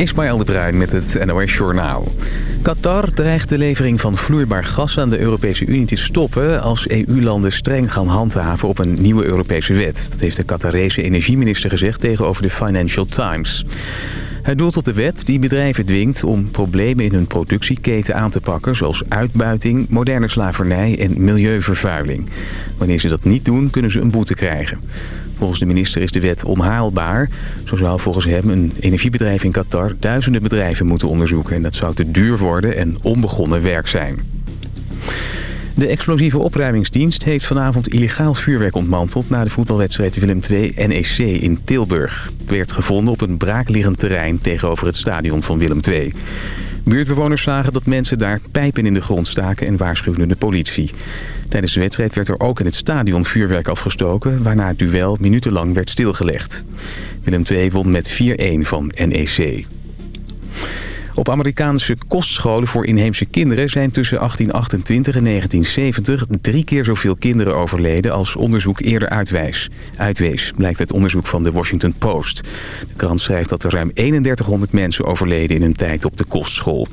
Ismaël de Bruin met het NOS Journaal. Qatar dreigt de levering van vloeibaar gas aan de Europese Unie te stoppen... als EU-landen streng gaan handhaven op een nieuwe Europese wet. Dat heeft de Qatarese energieminister gezegd tegenover de Financial Times. Hij doelt op de wet die bedrijven dwingt om problemen in hun productieketen aan te pakken... zoals uitbuiting, moderne slavernij en milieuvervuiling. Wanneer ze dat niet doen, kunnen ze een boete krijgen. Volgens de minister is de wet onhaalbaar. Zo zou volgens hem een energiebedrijf in Qatar duizenden bedrijven moeten onderzoeken. En dat zou te duur worden en onbegonnen werk zijn. De explosieve opruimingsdienst heeft vanavond illegaal vuurwerk ontmanteld... na de voetbalwedstrijd Willem II NEC in Tilburg. Het werd gevonden op een braakliggend terrein tegenover het stadion van Willem II. Buurtbewoners zagen dat mensen daar pijpen in de grond staken en waarschuwden de politie. Tijdens de wedstrijd werd er ook in het stadion vuurwerk afgestoken... waarna het duel minutenlang werd stilgelegd. Willem II won met 4-1 van NEC. Op Amerikaanse kostscholen voor inheemse kinderen zijn tussen 1828 en 1970 drie keer zoveel kinderen overleden als onderzoek eerder uitwijs. uitwees, blijkt uit onderzoek van de Washington Post. De krant schrijft dat er ruim 3100 mensen overleden in hun tijd op de kostschool.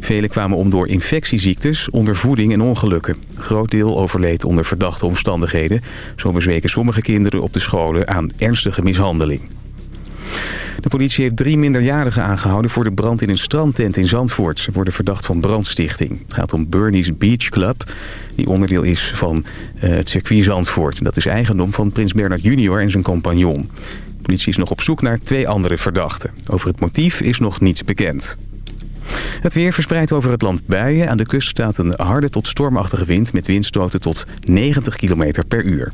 Velen kwamen om door infectieziektes, ondervoeding en ongelukken. Groot deel overleed onder verdachte omstandigheden. Zo bezweken sommige kinderen op de scholen aan ernstige mishandeling. De politie heeft drie minderjarigen aangehouden voor de brand in een strandtent in Zandvoort. Ze worden verdacht van brandstichting. Het gaat om Bernie's Beach Club, die onderdeel is van uh, het circuit Zandvoort. Dat is eigendom van Prins Bernard junior en zijn compagnon. De politie is nog op zoek naar twee andere verdachten. Over het motief is nog niets bekend. Het weer verspreidt over het land buien. Aan de kust staat een harde tot stormachtige wind met windstoten tot 90 km per uur.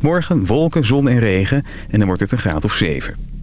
Morgen wolken, zon en regen en dan wordt het een graad of 7.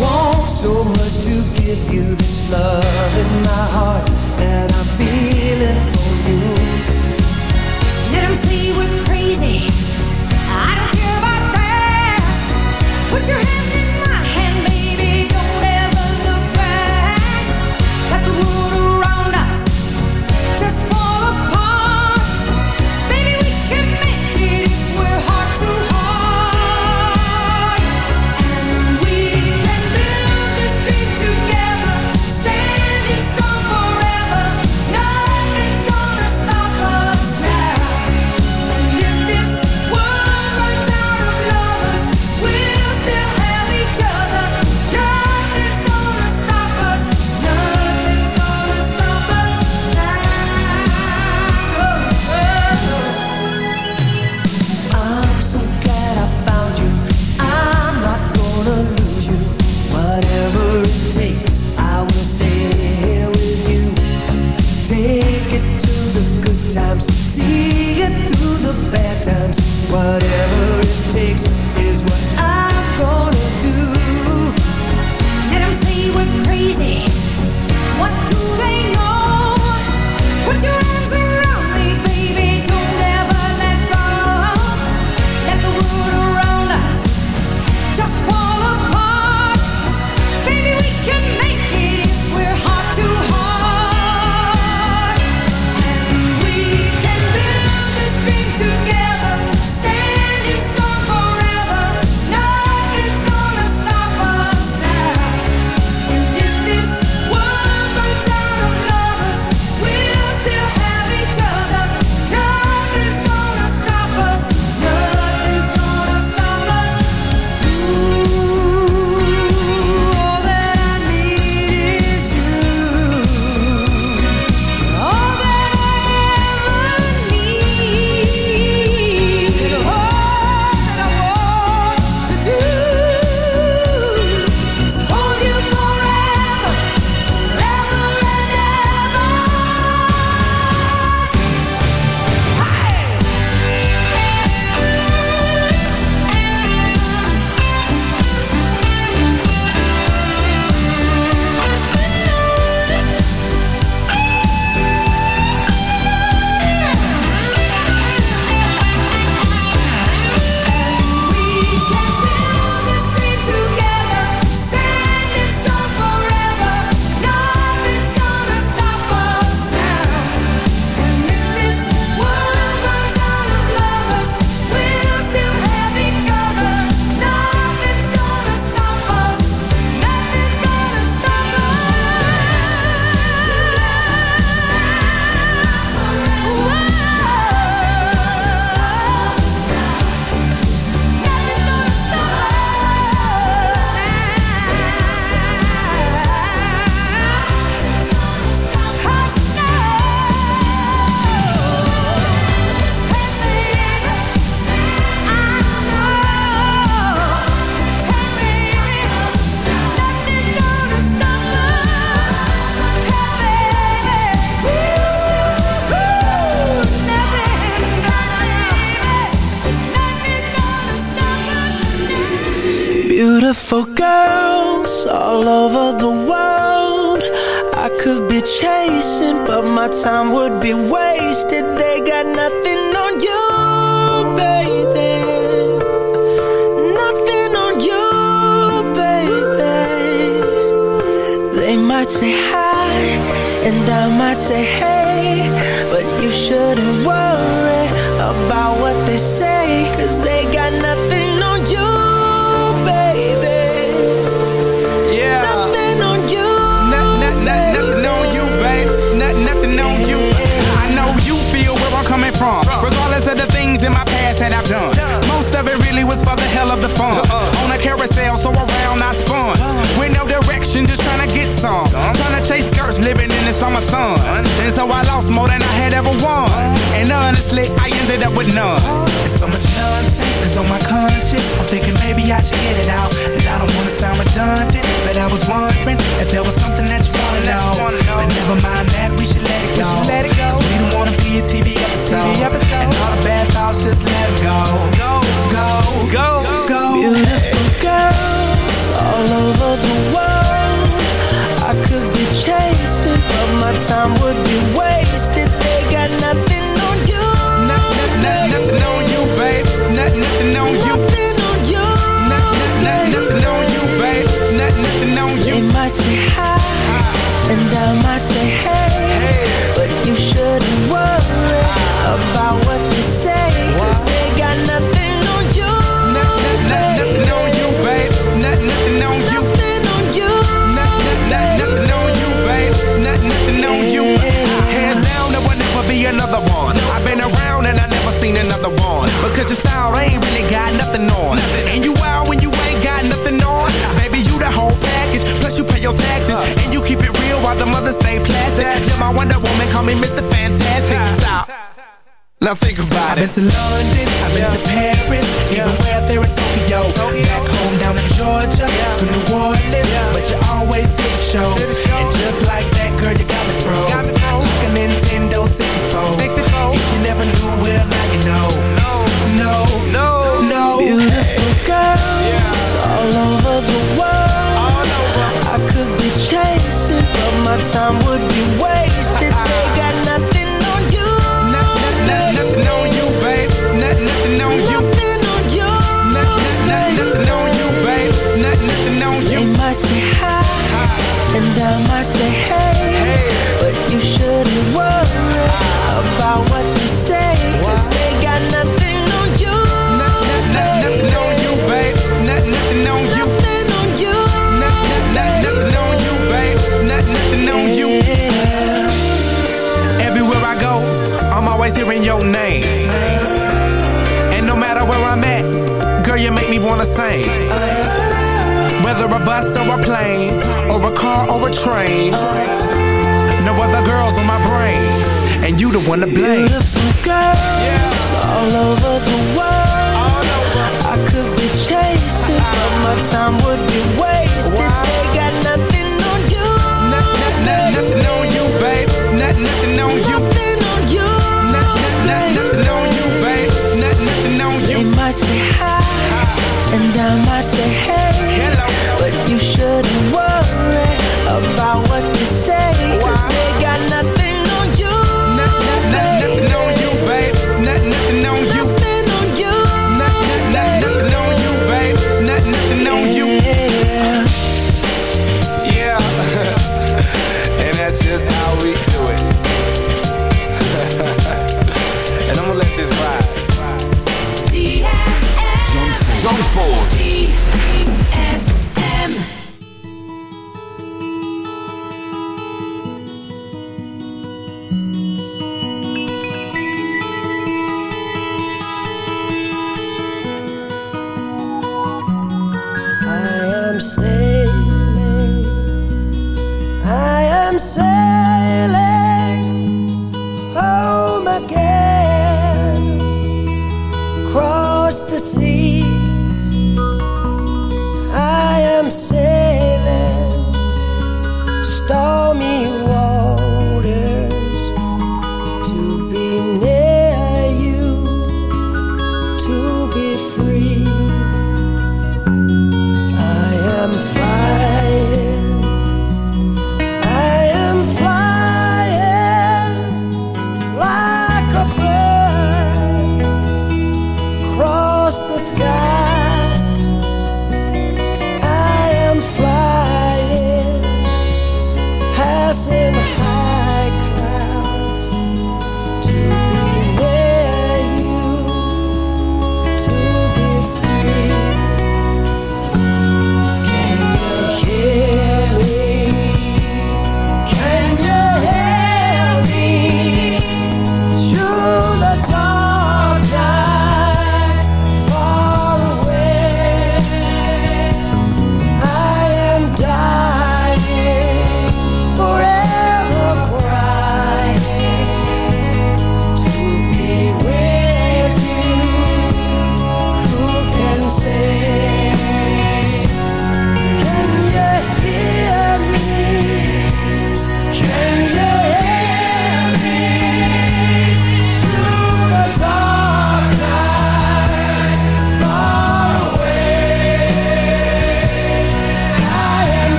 Want so much to give you this love in my heart that I'm feeling There was something that you wanna know, but never mind that. We should let it go. We, let it go. Cause we don't wanna be a TV episode, TV episode. and all the bad thoughts just let go. now think about it I've been to London, I've been yeah. to Paris yeah. Even where there in Tokyo. Tokyo. Back home down in Georgia yeah. To New Orleans But you always did the show. And just like that, girl, you got me froze got me Like a Nintendo 64. 64 If you never knew, well, now you know. No, no, no, no. Beautiful girls all over the world. Over. I could be chasing, but my time wanna blame. Beautiful stole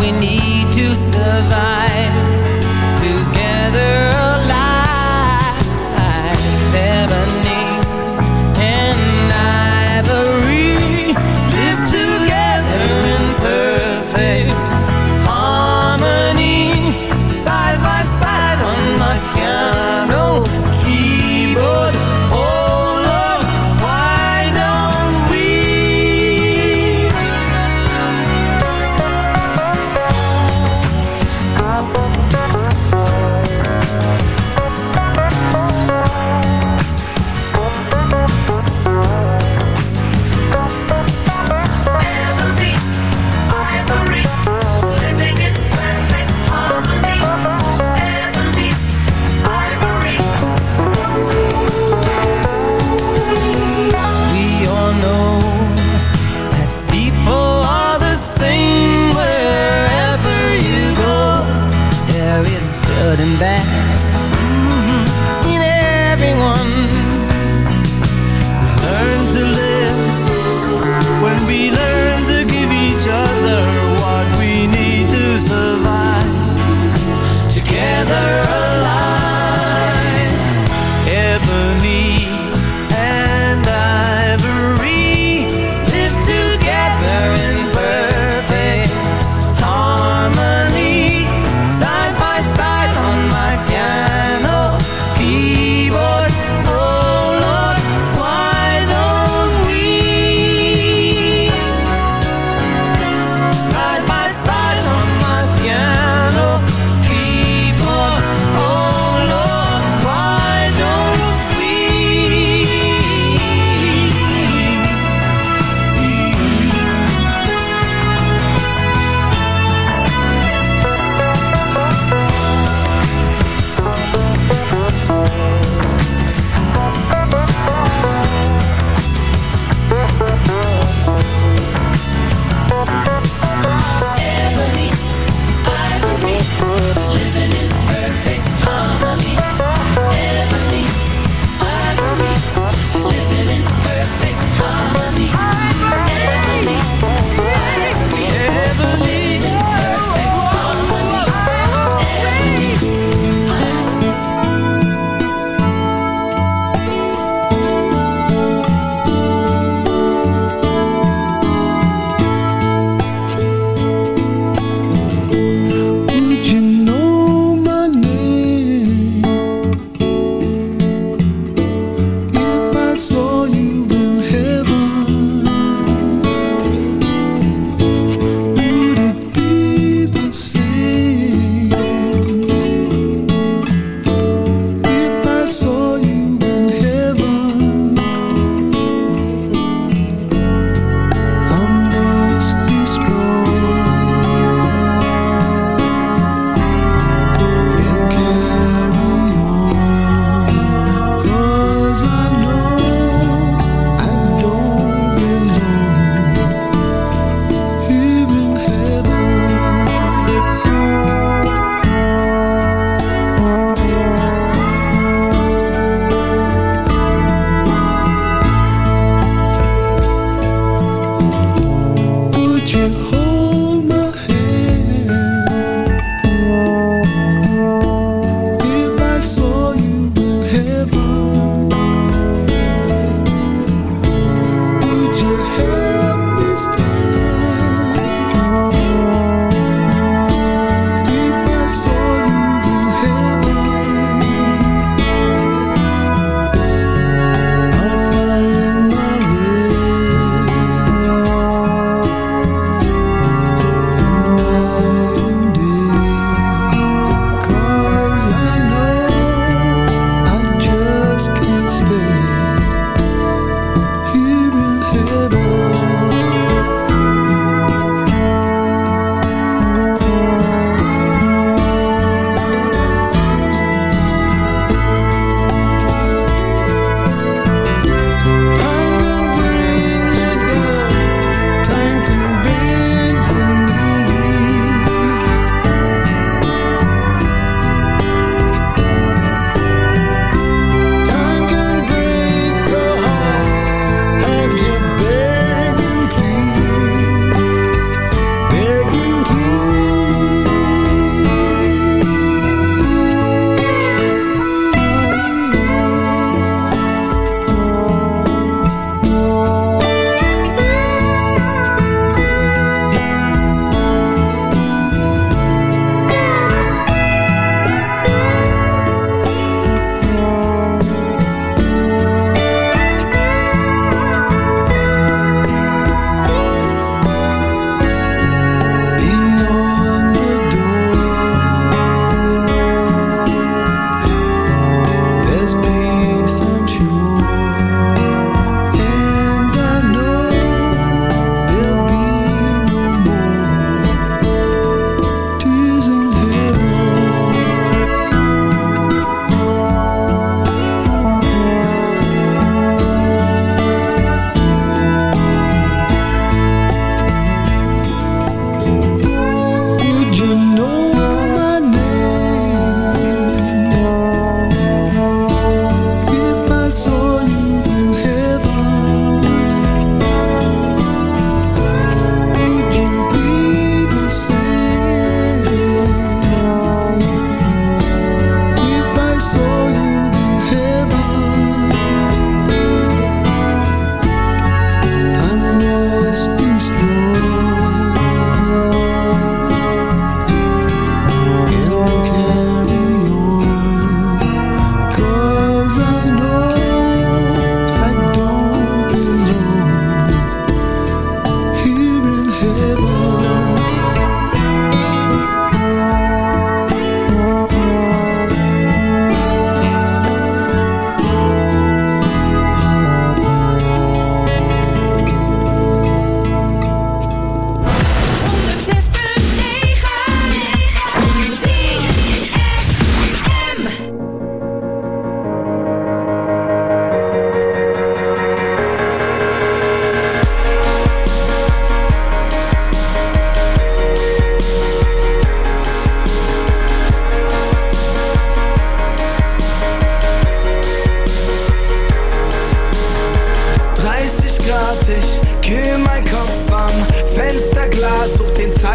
We need to survive.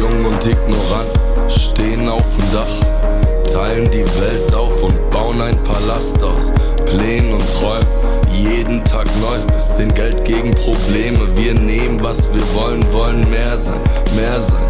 Jung und ignorant, stehen auf dem Dach, teilen die Welt auf und bauen ein Palast aus Plänen und Träumen. Jeden Tag neu, bisschen Geld gegen Probleme. Wir nehmen, was wir wollen, wollen mehr sein, mehr sein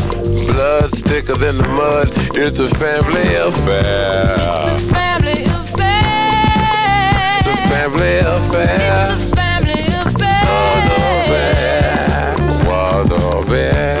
Thicker than the mud. It's a family affair. It's a Family affair. It's a family affair. It's a Family affair. What of it? Newlywed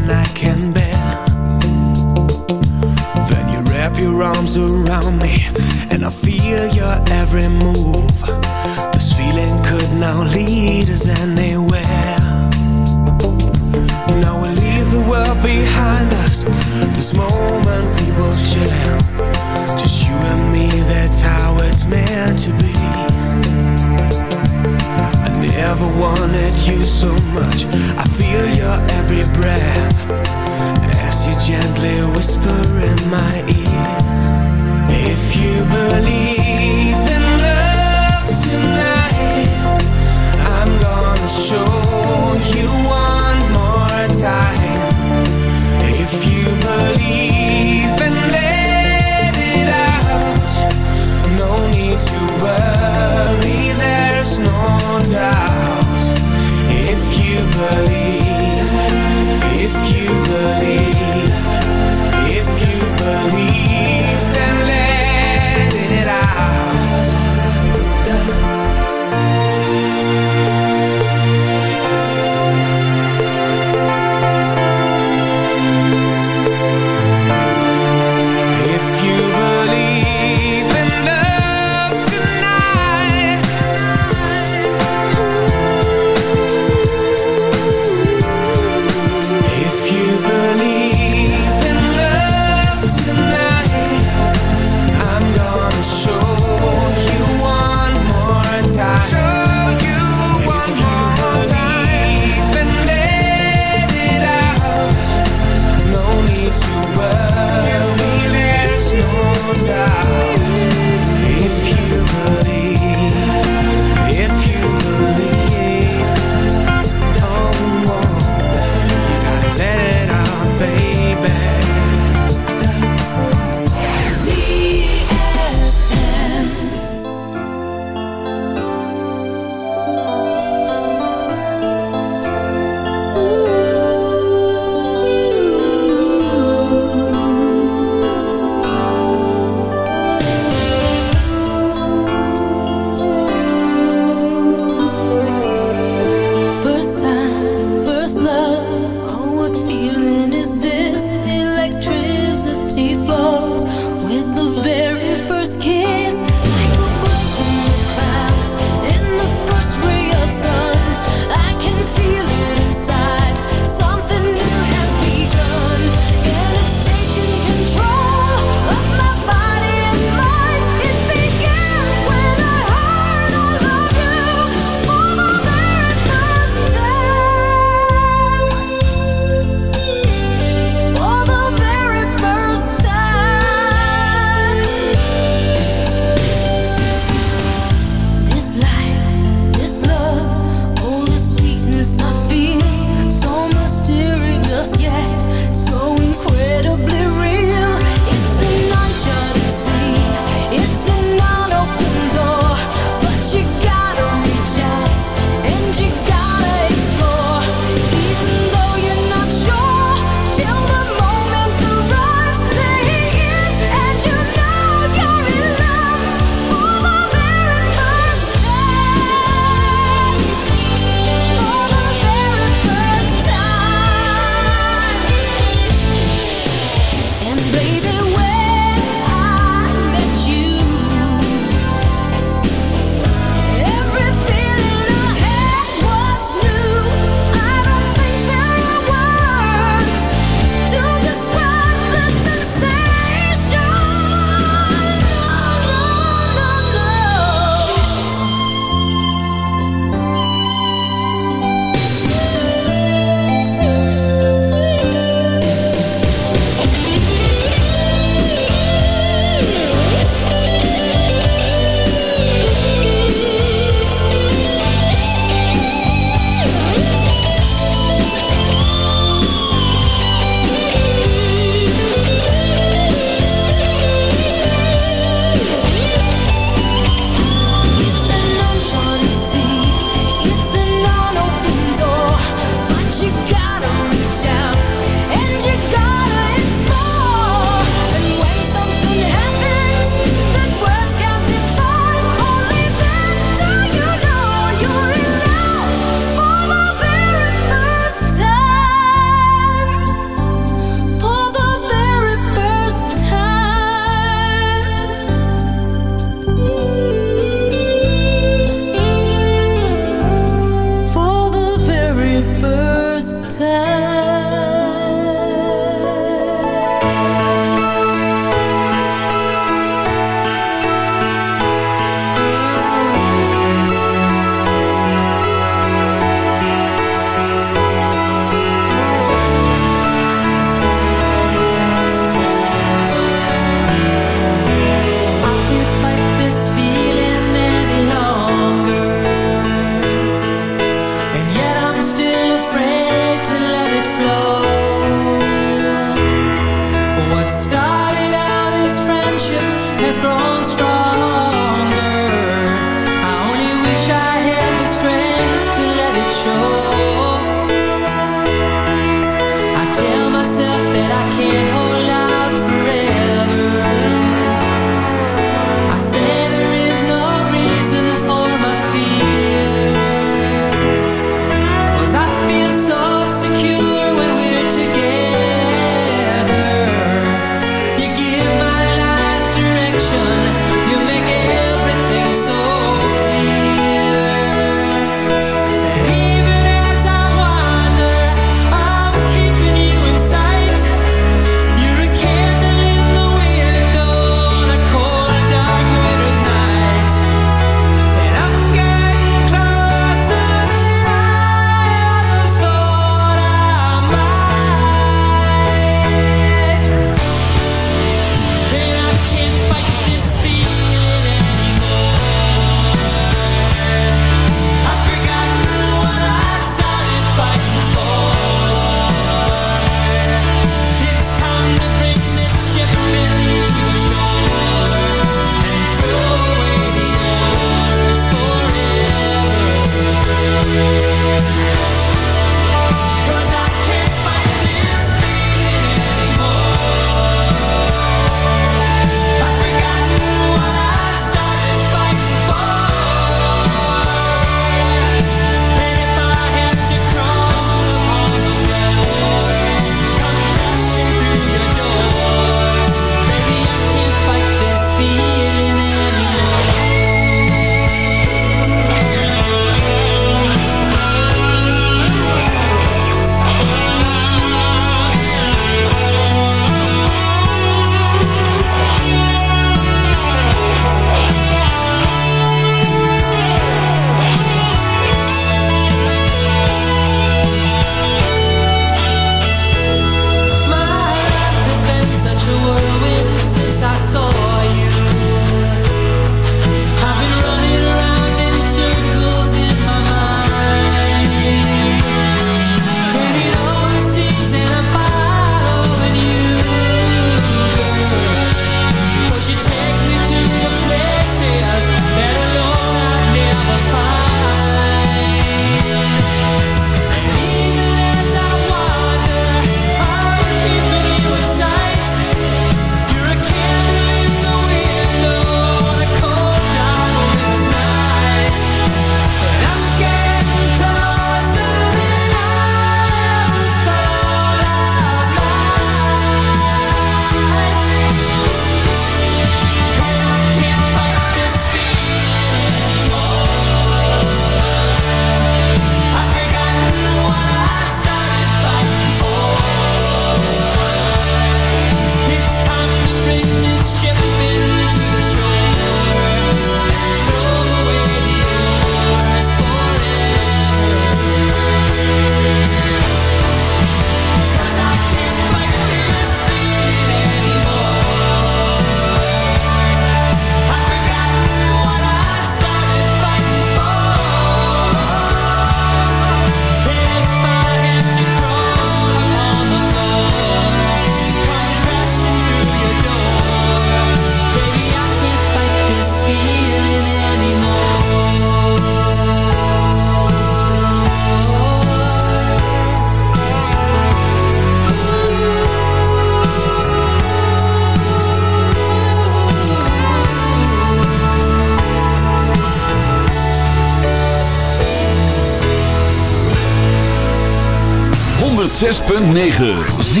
106.9